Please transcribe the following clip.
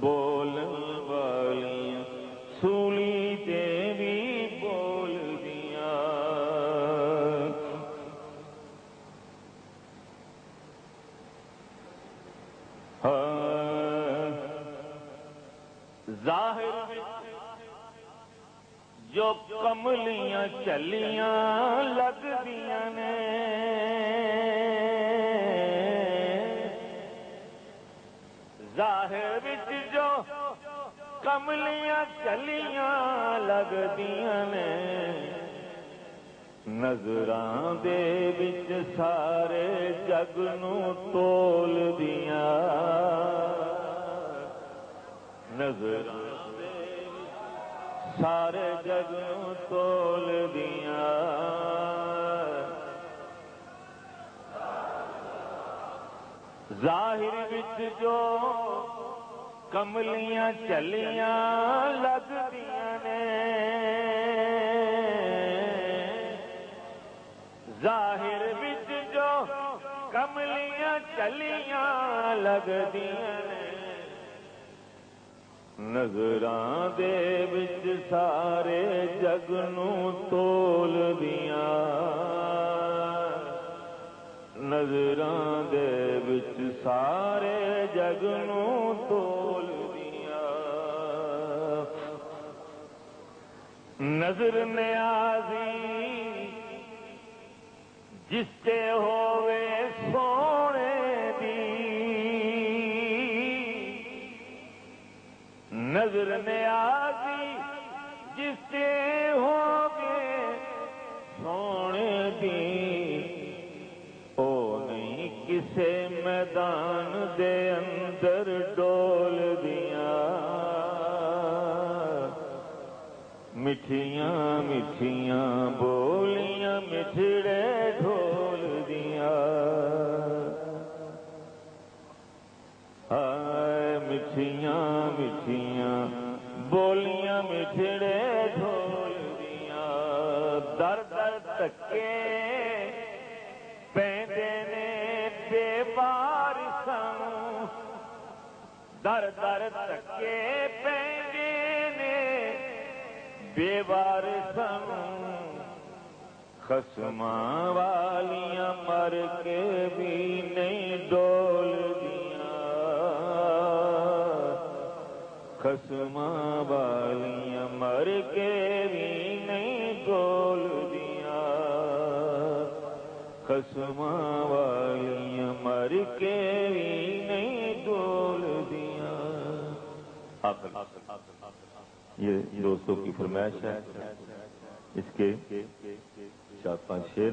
بول والی سولی بول دیا۔ ہاں۔ ظاہر جو کملیاں چلیاں لگدیاں۔ ظاہر وچ جو کملیاں چلیاں لگ دیا نے۔ نظراں دے وچ سارے جگ نو تول دیا نظراں دے وچ سارے جگ نو تول دیا ظاہر وچ جو کملیاں چلیاں لگ نے۔ ظاہر وچ جو کملیاں چلیاں لگ دیا نے۔ نظراں دے وچ سارے جگ نو تول دیا نظراں دے وچ سارے جگ نو تول دیا نظر نیازی جس سے ہووے سونے دی نظر نیازی جس سے ہووے سونے دی نہیں میدان دے اندر ڈول دیا۔ مٹھیاں مٹھیاں، بولیاں مٹھڑے ڈھول دیا۔ مٹھیاں مٹھیاں، بولیاں مٹھڑے ڈھول دیا۔ در در تکے در در تکے پیندے نے بے بارساں خسماں والیاں مر کے بھی نہیں ڈول دیا۔ خسماں والیاں مر کے بھی نہیں ڈول دیا۔ خسماں والیاں مر کے بھی یہ دوستوں کی فرمائش ہے۔ اس کے چار پانچ شیر۔